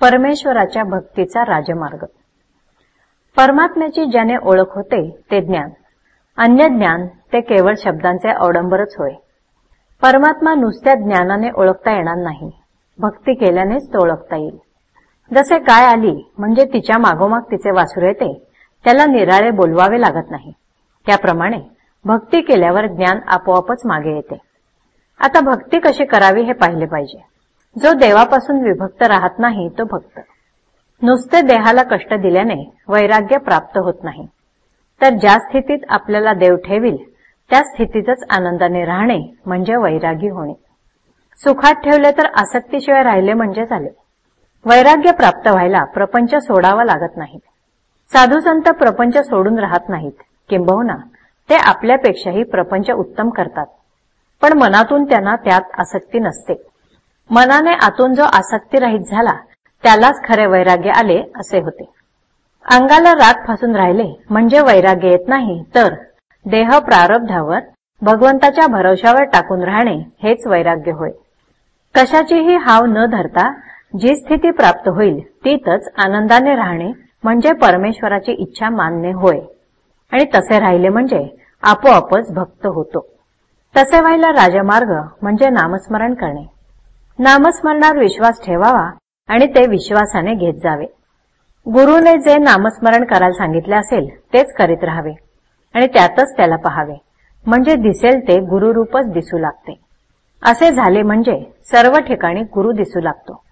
परमेश्वराच्या भक्तीचा राजमार्ग. परमात्म्याची ज्याने ओळख होते ते ज्ञान. अन्य ज्ञान ते केवळ शब्दांचे अवडंबरच होय. परमात्मा नुसत्या ज्ञानाने ओळखता येणार नाही. भक्ती केल्यानेच तो ओळखता येईल. जसे गाय आली म्हणजे तिच्या मागोमाग तिचे वासुर येते त्याला निराळे बोलवावे लागत नाही. त्याप्रमाणे भक्ती केल्यावर ज्ञान आपोआपच मागे येते. आता भक्ती कशी करावी हे पाहिले पाहिजे. जो देवापासून विभक्त राहत नाही तो भक्त. नुसते देहाला कष्ट दिल्याने वैराग्य प्राप्त होत नाही. तर ज्या स्थितीत आपल्याला देव ठेवील त्या स्थितीतच आनंदाने राहणे म्हणजे वैरागी होणे. सुखात ठेवले तर आसक्तीशिवाय राहिले म्हणजे झाले वैराग्य प्राप्त व्हायला प्रपंच सोडावा लागत नाही. साधू संत प्रपंच सोडून राहत नाहीत किंबहुना ते आपल्यापेक्षाही प्रपंच उत्तम करतात. पण मनातून त्यांना त्यात आसक्ती नसते. मनाने आतून जो आसक्तीरहित झाला त्यालाच खरे वैराग्य आले असे होते. अंगाला राग फासून राहिले म्हणजे वैराग्य येत नाही तर देह प्रारब्धावर भगवंताच्या भरोशावर टाकून राहणे हेच वैराग्य होय. कशाचीही हाव न धरता जी स्थिती प्राप्त होईल तीतच आनंदाने राहणे म्हणजे परमेश्वराची इच्छा मानणे होय. आणि तसे राहिले म्हणजे आपोआपच भक्त होतो. तसे व्हायला राजमार्ग म्हणजे नामस्मरण करणे. नामस्मरणावर विश्वास ठेवावा आणि ते विश्वासाने घेत जावे. गुरुने जे नामस्मरण करायला सांगितले असेल तेच करीत राहावे आणि त्यातच त्याला पहावे. म्हणजे दिसेल ते गुरुरूपच दिसू लागते. असे झाले म्हणजे सर्व ठिकाणी गुरु दिसू लागतो.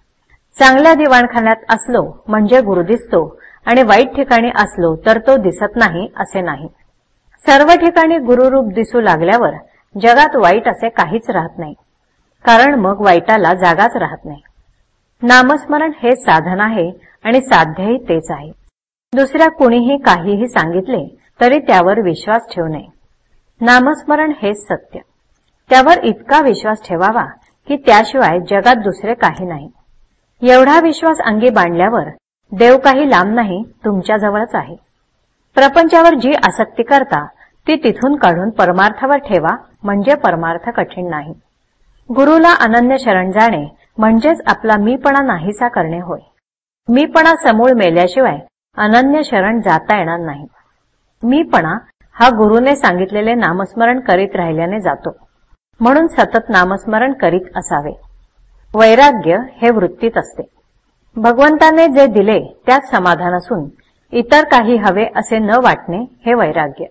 चांगल्या दिवाणखान्यात असलो म्हणजे गुरु दिसतो आणि वाईट ठिकाणी असलो तर तो दिसत नाही असे नाही. सर्व ठिकाणी गुरुरूप दिसू लागल्यावर जगात वाईट असे काहीच राहत नाही. कारण मग वाईटाला जागाच राहत नाही. नामस्मरण हे साधन आहे आणि साध्यही तेच आहे. दुसऱ्या कुणीही काहीही सांगितले तरी त्यावर विश्वास ठेवू नये. नामस्मरण हेच सत्य. त्यावर इतका विश्वास ठेवावा की त्याशिवाय जगात दुसरे काही नाही. एवढा विश्वास अंगी बांधल्यावर देव काही लांब नाही तुमच्याजवळच आहे. प्रपंचावर जी आसक्ती करता ती तिथून काढून परमार्थावर ठेवा म्हणजे परमार्थ कठीण नाही. गुरुला अनन्य शरण जाणे म्हणजेच आपला मीपणा नाहीसा करणे होय. मीपणा समूळ मेल्याशिवाय अनन्य शरण जाता येणार नाही. मीपणा हा गुरुने सांगितलेले नामस्मरण करीत राहिल्याने जातो. म्हणून सतत नामस्मरण करीत असावे. वैराग्य हे वृत्तीत असते. भगवंताने जे दिले त्यात समाधान असून इतर काही हवे असे न वाटणे हे वैराग्य.